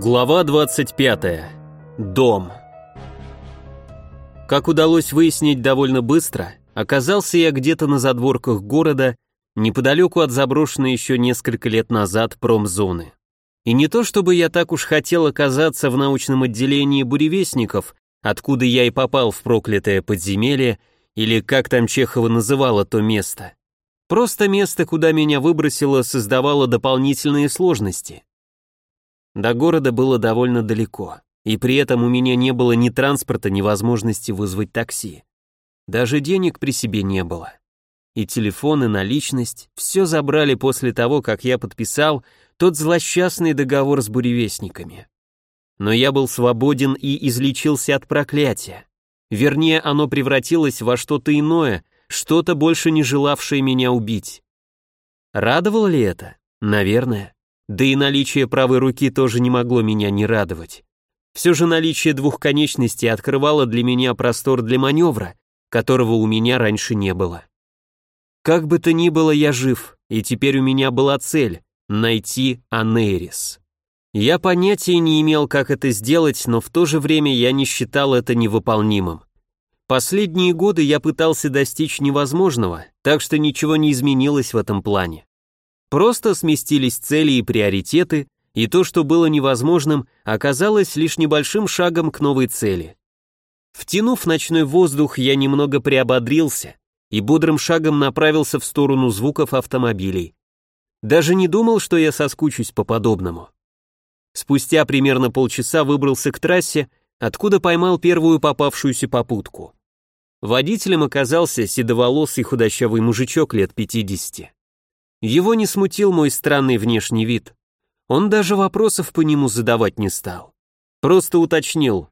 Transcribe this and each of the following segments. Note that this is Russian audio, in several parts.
Глава 25. Дом. Как удалось выяснить довольно быстро, оказался я где-то на задворках города, неподалеку от заброшенной еще несколько лет назад промзоны. И не то чтобы я так уж хотел оказаться в научном отделении буревестников, откуда я и попал в проклятое подземелье, или как там Чехова называла то место. Просто место, куда меня выбросило, создавало дополнительные сложности. До города было довольно далеко, и при этом у меня не было ни транспорта, ни возможности вызвать такси. Даже денег при себе не было. И телефон, и наличность все забрали после того, как я подписал тот злосчастный договор с буревестниками. Но я был свободен и излечился от проклятия. Вернее, оно превратилось во что-то иное, что-то больше не желавшее меня убить. Радовало ли это? Наверное. Да и наличие правой руки тоже не могло меня не радовать. Все же наличие двух конечностей открывало для меня простор для маневра, которого у меня раньше не было. Как бы то ни было, я жив, и теперь у меня была цель — найти Анерис. Я понятия не имел, как это сделать, но в то же время я не считал это невыполнимым. Последние годы я пытался достичь невозможного, так что ничего не изменилось в этом плане. Просто сместились цели и приоритеты, и то, что было невозможным, оказалось лишь небольшим шагом к новой цели. Втянув ночной воздух, я немного приободрился и бодрым шагом направился в сторону звуков автомобилей. Даже не думал, что я соскучусь по подобному. Спустя примерно полчаса выбрался к трассе, откуда поймал первую попавшуюся попутку. Водителем оказался седоволосый худощавый мужичок лет 50. Его не смутил мой странный внешний вид. Он даже вопросов по нему задавать не стал. Просто уточнил.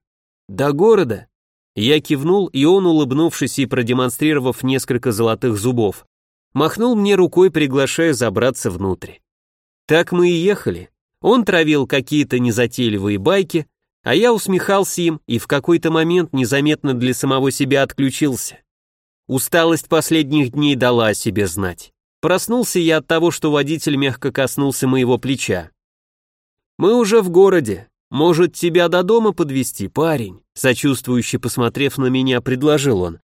«До города?» Я кивнул, и он, улыбнувшись и продемонстрировав несколько золотых зубов, махнул мне рукой, приглашая забраться внутрь. Так мы и ехали. Он травил какие-то незатейливые байки, а я усмехался им и в какой-то момент незаметно для самого себя отключился. Усталость последних дней дала о себе знать. Проснулся я от того, что водитель мягко коснулся моего плеча. «Мы уже в городе. Может, тебя до дома подвести, парень?» Сочувствующе посмотрев на меня, предложил он.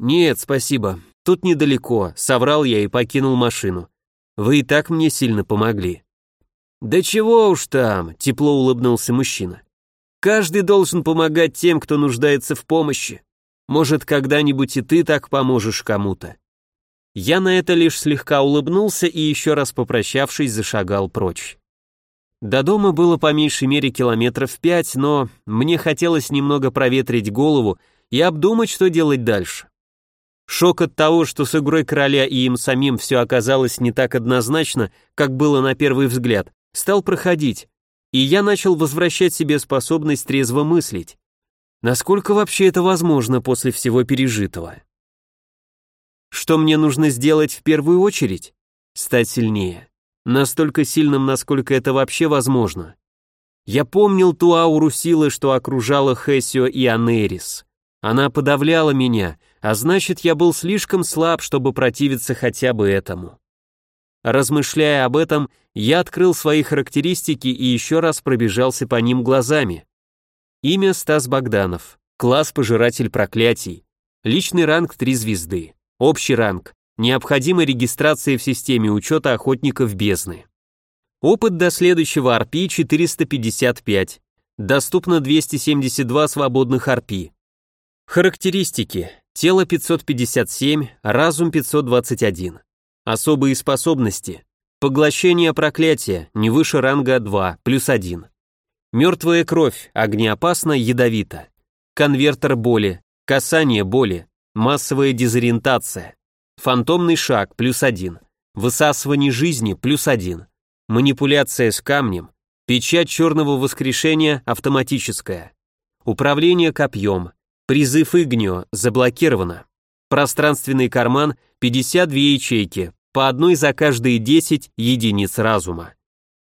«Нет, спасибо. Тут недалеко», — соврал я и покинул машину. «Вы и так мне сильно помогли». «Да чего уж там», — тепло улыбнулся мужчина. «Каждый должен помогать тем, кто нуждается в помощи. Может, когда-нибудь и ты так поможешь кому-то. Я на это лишь слегка улыбнулся и еще раз попрощавшись, зашагал прочь. До дома было по меньшей мере километров пять, но мне хотелось немного проветрить голову и обдумать, что делать дальше. Шок от того, что с игрой короля и им самим все оказалось не так однозначно, как было на первый взгляд, стал проходить, и я начал возвращать себе способность трезво мыслить. Насколько вообще это возможно после всего пережитого? Что мне нужно сделать в первую очередь? Стать сильнее. Настолько сильным, насколько это вообще возможно. Я помнил ту ауру силы, что окружала Хессио и Анерис. Она подавляла меня, а значит, я был слишком слаб, чтобы противиться хотя бы этому. Размышляя об этом, я открыл свои характеристики и еще раз пробежался по ним глазами. Имя Стас Богданов, класс Пожиратель проклятий, личный ранг 3 звезды. Общий ранг. Необходима регистрация в системе учета охотников бездны. Опыт до следующего RP 455. Доступно 272 свободных RP. Характеристики. Тело 557, разум 521. Особые способности. Поглощение проклятия, не выше ранга 2, плюс 1. Мертвая кровь, огнеопасно, ядовито. Конвертер боли, касание боли, Массовая дезориентация. Фантомный шаг плюс один. Высасывание жизни плюс один. Манипуляция с камнем. Печать черного воскрешения автоматическая. Управление копьем. Призыв Игнио заблокировано. Пространственный карман 52 ячейки, по одной за каждые 10 единиц разума.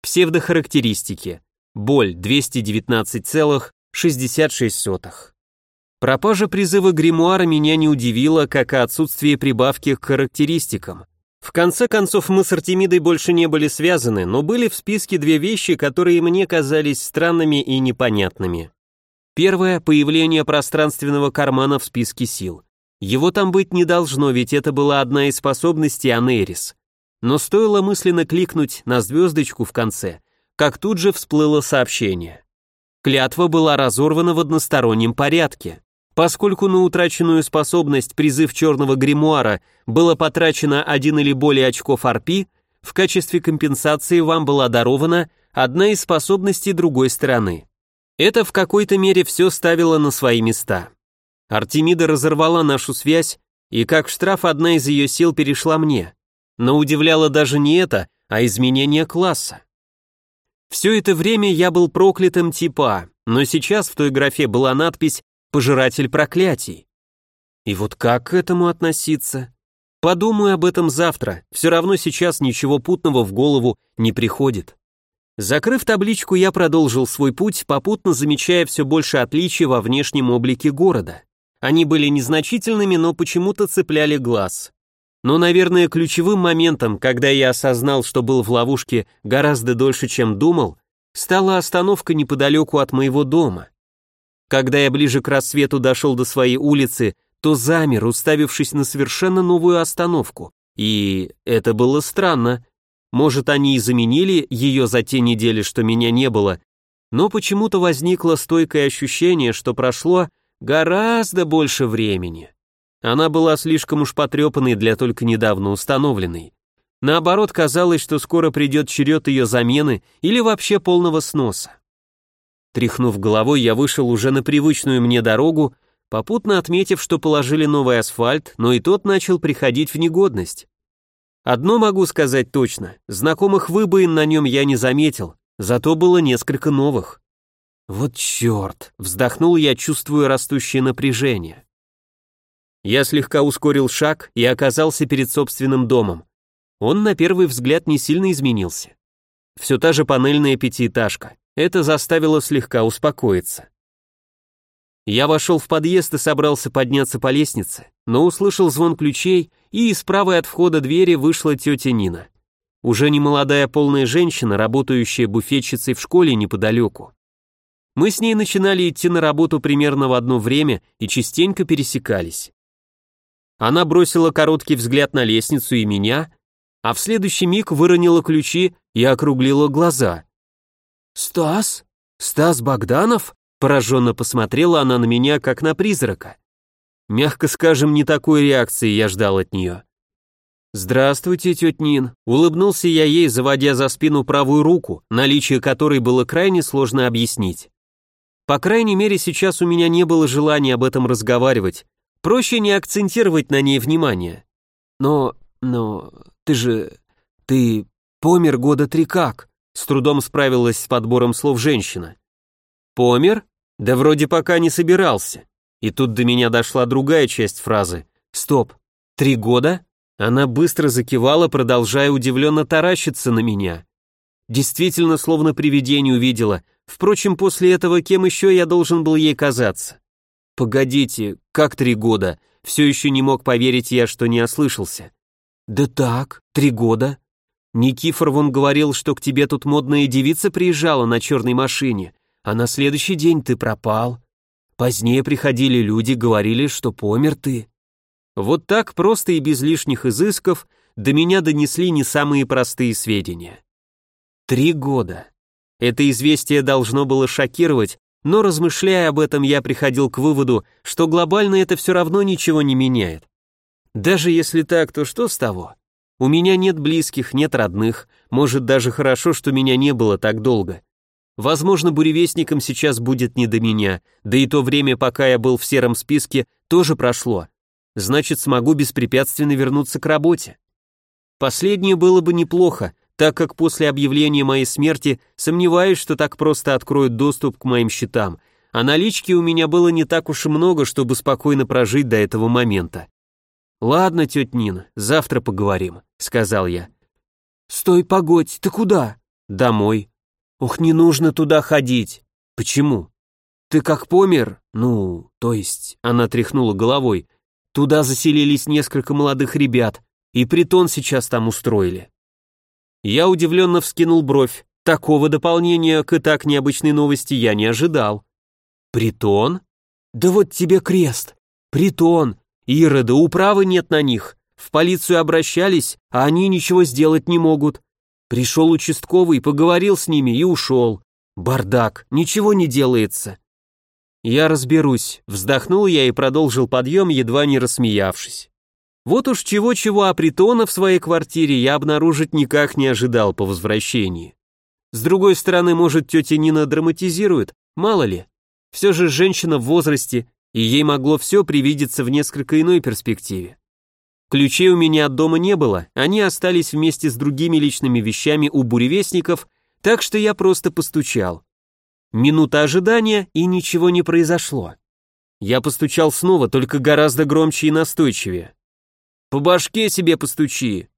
Псевдохарактеристики. Боль 219,66. Пропажа призыва гримуара меня не удивила, как и отсутствие прибавки к характеристикам. В конце концов, мы с Артемидой больше не были связаны, но были в списке две вещи, которые мне казались странными и непонятными. Первое – появление пространственного кармана в списке сил. Его там быть не должно, ведь это была одна из способностей Анерис. Но стоило мысленно кликнуть на звездочку в конце, как тут же всплыло сообщение. Клятва была разорвана в одностороннем порядке. Поскольку на утраченную способность призыв черного гримуара было потрачено один или более очков арпи, в качестве компенсации вам была дарована одна из способностей другой стороны. Это в какой-то мере все ставило на свои места. Артемида разорвала нашу связь, и как штраф одна из ее сил перешла мне. Но удивляло даже не это, а изменение класса. Все это время я был проклятым типа, но сейчас в той графе была надпись пожиратель проклятий. И вот как к этому относиться? Подумаю об этом завтра, все равно сейчас ничего путного в голову не приходит. Закрыв табличку, я продолжил свой путь, попутно замечая все больше отличий во внешнем облике города. Они были незначительными, но почему-то цепляли глаз. Но, наверное, ключевым моментом, когда я осознал, что был в ловушке гораздо дольше, чем думал, стала остановка неподалеку от моего дома. Когда я ближе к рассвету дошел до своей улицы, то замер, уставившись на совершенно новую остановку. И это было странно. Может, они и заменили ее за те недели, что меня не было, но почему-то возникло стойкое ощущение, что прошло гораздо больше времени. Она была слишком уж потрепанной для только недавно установленной. Наоборот, казалось, что скоро придет черед ее замены или вообще полного сноса. Тряхнув головой, я вышел уже на привычную мне дорогу, попутно отметив, что положили новый асфальт, но и тот начал приходить в негодность. Одно могу сказать точно, знакомых выбоин на нем я не заметил, зато было несколько новых. Вот черт, вздохнул я, чувствуя растущее напряжение. Я слегка ускорил шаг и оказался перед собственным домом. Он на первый взгляд не сильно изменился. Все та же панельная пятиэтажка, это заставило слегка успокоиться. Я вошел в подъезд и собрался подняться по лестнице, но услышал звон ключей, и из правой от входа двери вышла тетя Нина. Уже не молодая полная женщина, работающая буфетчицей в школе неподалеку. Мы с ней начинали идти на работу примерно в одно время и частенько пересекались. Она бросила короткий взгляд на лестницу и меня, а в следующий миг выронила ключи и округлила глаза. «Стас? Стас Богданов?» Пораженно посмотрела она на меня, как на призрака. Мягко скажем, не такой реакции я ждал от нее. «Здравствуйте, тетя Нин», — улыбнулся я ей, заводя за спину правую руку, наличие которой было крайне сложно объяснить. По крайней мере, сейчас у меня не было желания об этом разговаривать, проще не акцентировать на ней внимание. «Но... но... ты же... ты помер года три как?» С трудом справилась с подбором слов женщина. Помер? Да вроде пока не собирался. И тут до меня дошла другая часть фразы. Стоп, три года? Она быстро закивала, продолжая удивленно таращиться на меня. Действительно, словно привидение увидела. Впрочем, после этого кем еще я должен был ей казаться? Погодите, как три года? Все еще не мог поверить я, что не ослышался. Да так, три года. Никифор вон говорил, что к тебе тут модная девица приезжала на черной машине, а на следующий день ты пропал. Позднее приходили люди, говорили, что помер ты. Вот так просто и без лишних изысков до меня донесли не самые простые сведения. Три года. Это известие должно было шокировать, но размышляя об этом, я приходил к выводу, что глобально это все равно ничего не меняет. Даже если так, то что с того? У меня нет близких, нет родных, может даже хорошо, что меня не было так долго. Возможно, буревестникам сейчас будет не до меня, да и то время, пока я был в сером списке, тоже прошло. Значит, смогу беспрепятственно вернуться к работе. Последнее было бы неплохо, так как после объявления моей смерти сомневаюсь, что так просто откроют доступ к моим счетам, а налички у меня было не так уж и много, чтобы спокойно прожить до этого момента. «Ладно, тетя Нина, завтра поговорим», — сказал я. «Стой, погодь, ты куда?» «Домой». «Ух, не нужно туда ходить». «Почему?» «Ты как помер?» «Ну, то есть...» — она тряхнула головой. «Туда заселились несколько молодых ребят. И притон сейчас там устроили. Я удивленно вскинул бровь. Такого дополнения к и так необычной новости я не ожидал. Притон? Да вот тебе крест. Притон. Ироды, управы нет на них. В полицию обращались, а они ничего сделать не могут. Пришел участковый, поговорил с ними и ушел. Бардак, ничего не делается. Я разберусь, вздохнул я и продолжил подъем, едва не рассмеявшись. Вот уж чего-чего, а в своей квартире я обнаружить никак не ожидал по возвращении. С другой стороны, может, тетя Нина драматизирует, мало ли. Все же женщина в возрасте, и ей могло все привидеться в несколько иной перспективе. Ключей у меня от дома не было, они остались вместе с другими личными вещами у буревестников, так что я просто постучал. Минута ожидания, и ничего не произошло. Я постучал снова, только гораздо громче и настойчивее. «По башке себе постучи!»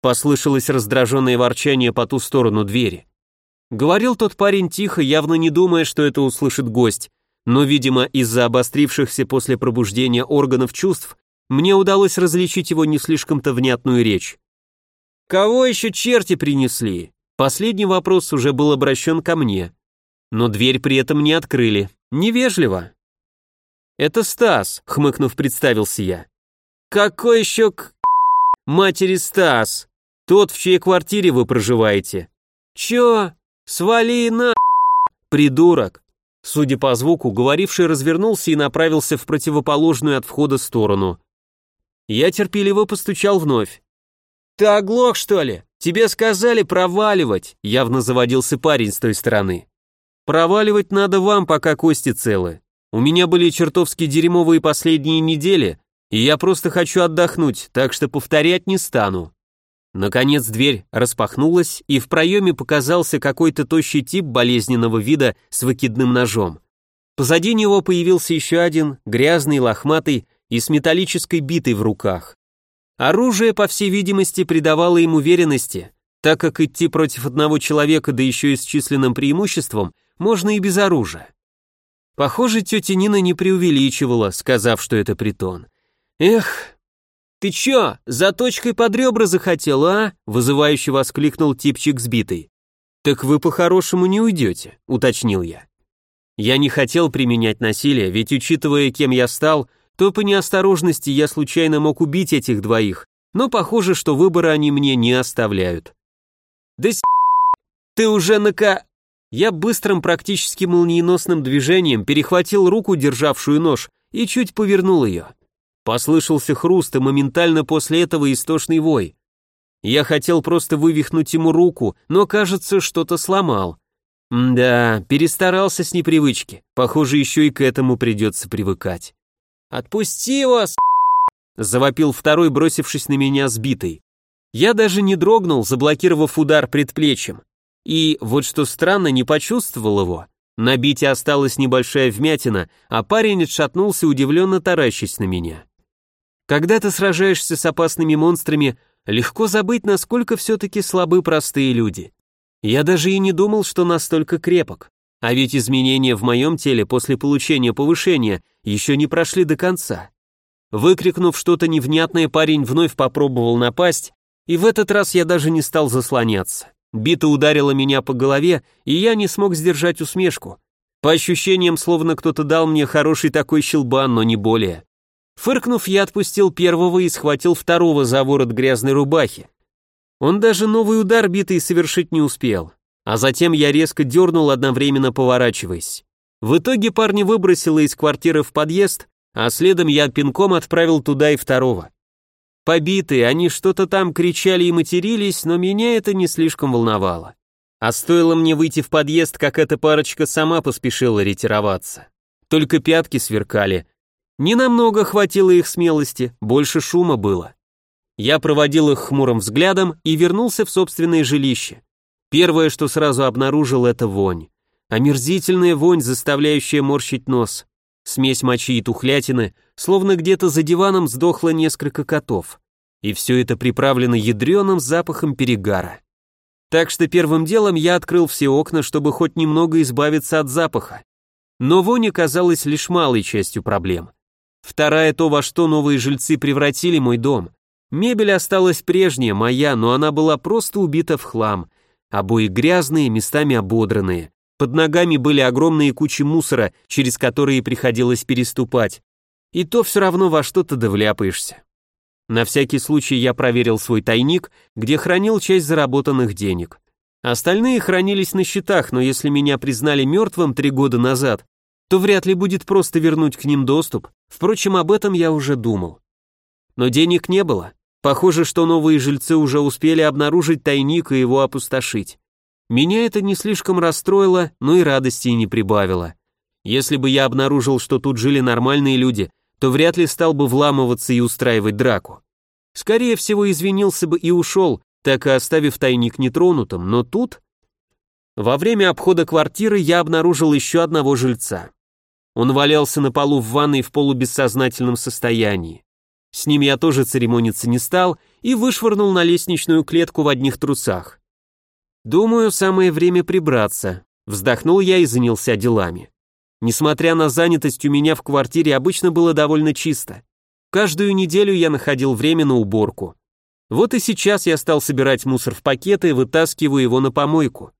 Послышалось раздраженное ворчание по ту сторону двери. Говорил тот парень тихо, явно не думая, что это услышит гость, но, видимо, из-за обострившихся после пробуждения органов чувств, мне удалось различить его не слишком-то внятную речь. «Кого еще черти принесли?» Последний вопрос уже был обращен ко мне, но дверь при этом не открыли. Невежливо. «Это Стас», — хмыкнув, представился я. «Какой еще к... матери Стас? Тот, в чьей квартире вы проживаете?» «Чё? Свали на...» «Придурок!» Судя по звуку, говоривший развернулся и направился в противоположную от входа сторону. Я терпеливо постучал вновь. «Ты оглох, что ли? Тебе сказали проваливать!» Явно заводился парень с той стороны. «Проваливать надо вам, пока кости целы. У меня были чертовски дерьмовые последние недели, и я просто хочу отдохнуть, так что повторять не стану». Наконец дверь распахнулась, и в проеме показался какой-то тощий тип болезненного вида с выкидным ножом. Позади него появился еще один, грязный, лохматый, и с металлической битой в руках. Оружие, по всей видимости, придавало им уверенности, так как идти против одного человека, да еще и с численным преимуществом, можно и без оружия. Похоже, тетя Нина не преувеличивала, сказав, что это притон. Эх, «Ты чё, за точкой под ребра захотел, а?» вызывающе воскликнул типчик сбитый. «Так вы по-хорошему не уйдете», — уточнил я. Я не хотел применять насилие, ведь учитывая, кем я стал, то по неосторожности я случайно мог убить этих двоих, но похоже, что выбора они мне не оставляют. «Да с... ты уже нака...» Я быстрым, практически молниеносным движением перехватил руку, державшую нож, и чуть повернул ее. Послышался хруст, и моментально после этого истошный вой. Я хотел просто вывихнуть ему руку, но, кажется, что-то сломал. да, перестарался с непривычки. Похоже, еще и к этому придется привыкать. «Отпусти его, с...» завопил второй, бросившись на меня сбитый. Я даже не дрогнул, заблокировав удар предплечьем. И, вот что странно, не почувствовал его. На бите осталась небольшая вмятина, а парень отшатнулся, удивленно таращась на меня. Когда ты сражаешься с опасными монстрами, легко забыть, насколько все-таки слабы простые люди. Я даже и не думал, что настолько крепок. А ведь изменения в моем теле после получения повышения еще не прошли до конца. Выкрикнув что-то невнятное, парень вновь попробовал напасть, и в этот раз я даже не стал заслоняться. Бита ударила меня по голове, и я не смог сдержать усмешку. По ощущениям, словно кто-то дал мне хороший такой щелбан, но не более. Фыркнув, я отпустил первого и схватил второго за ворот грязной рубахи. Он даже новый удар битый совершить не успел а затем я резко дернул, одновременно поворачиваясь. В итоге парня выбросило из квартиры в подъезд, а следом я пинком отправил туда и второго. Побитые, они что-то там кричали и матерились, но меня это не слишком волновало. А стоило мне выйти в подъезд, как эта парочка сама поспешила ретироваться. Только пятки сверкали. Ненамного хватило их смелости, больше шума было. Я проводил их хмурым взглядом и вернулся в собственное жилище. Первое, что сразу обнаружил, это вонь. Омерзительная вонь, заставляющая морщить нос. Смесь мочи и тухлятины, словно где-то за диваном сдохло несколько котов. И все это приправлено ядреным запахом перегара. Так что первым делом я открыл все окна, чтобы хоть немного избавиться от запаха. Но вонь оказалась лишь малой частью проблем. Вторая то, во что новые жильцы превратили мой дом. Мебель осталась прежняя, моя, но она была просто убита в хлам. Обои грязные, местами ободранные. Под ногами были огромные кучи мусора, через которые приходилось переступать. И то все равно во что-то довляпаешься. На всякий случай я проверил свой тайник, где хранил часть заработанных денег. Остальные хранились на счетах, но если меня признали мертвым три года назад, то вряд ли будет просто вернуть к ним доступ. Впрочем, об этом я уже думал. Но денег не было. Похоже, что новые жильцы уже успели обнаружить тайник и его опустошить. Меня это не слишком расстроило, но и радости не прибавило. Если бы я обнаружил, что тут жили нормальные люди, то вряд ли стал бы вламываться и устраивать драку. Скорее всего, извинился бы и ушел, так и оставив тайник нетронутым, но тут... Во время обхода квартиры я обнаружил еще одного жильца. Он валялся на полу в ванной в полубессознательном состоянии. С ним я тоже церемониться не стал и вышвырнул на лестничную клетку в одних трусах. Думаю, самое время прибраться. Вздохнул я и занялся делами. Несмотря на занятость, у меня в квартире обычно было довольно чисто. Каждую неделю я находил время на уборку. Вот и сейчас я стал собирать мусор в пакеты и вытаскиваю его на помойку.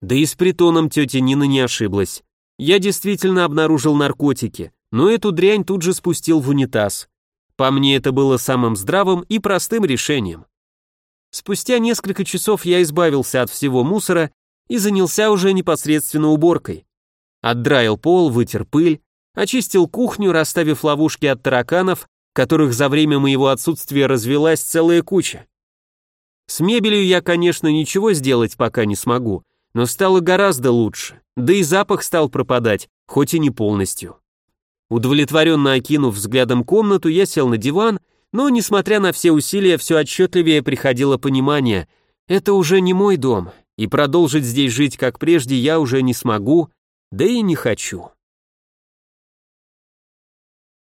Да и с притоном тетя Нина не ошиблась. Я действительно обнаружил наркотики, но эту дрянь тут же спустил в унитаз. По мне это было самым здравым и простым решением. Спустя несколько часов я избавился от всего мусора и занялся уже непосредственно уборкой. Отдраил пол, вытер пыль, очистил кухню, расставив ловушки от тараканов, которых за время моего отсутствия развелась целая куча. С мебелью я, конечно, ничего сделать пока не смогу, но стало гораздо лучше, да и запах стал пропадать, хоть и не полностью. Удовлетворенно окинув взглядом комнату, я сел на диван, но, несмотря на все усилия, все отчетливее приходило понимание, это уже не мой дом, и продолжить здесь жить как прежде я уже не смогу, да и не хочу.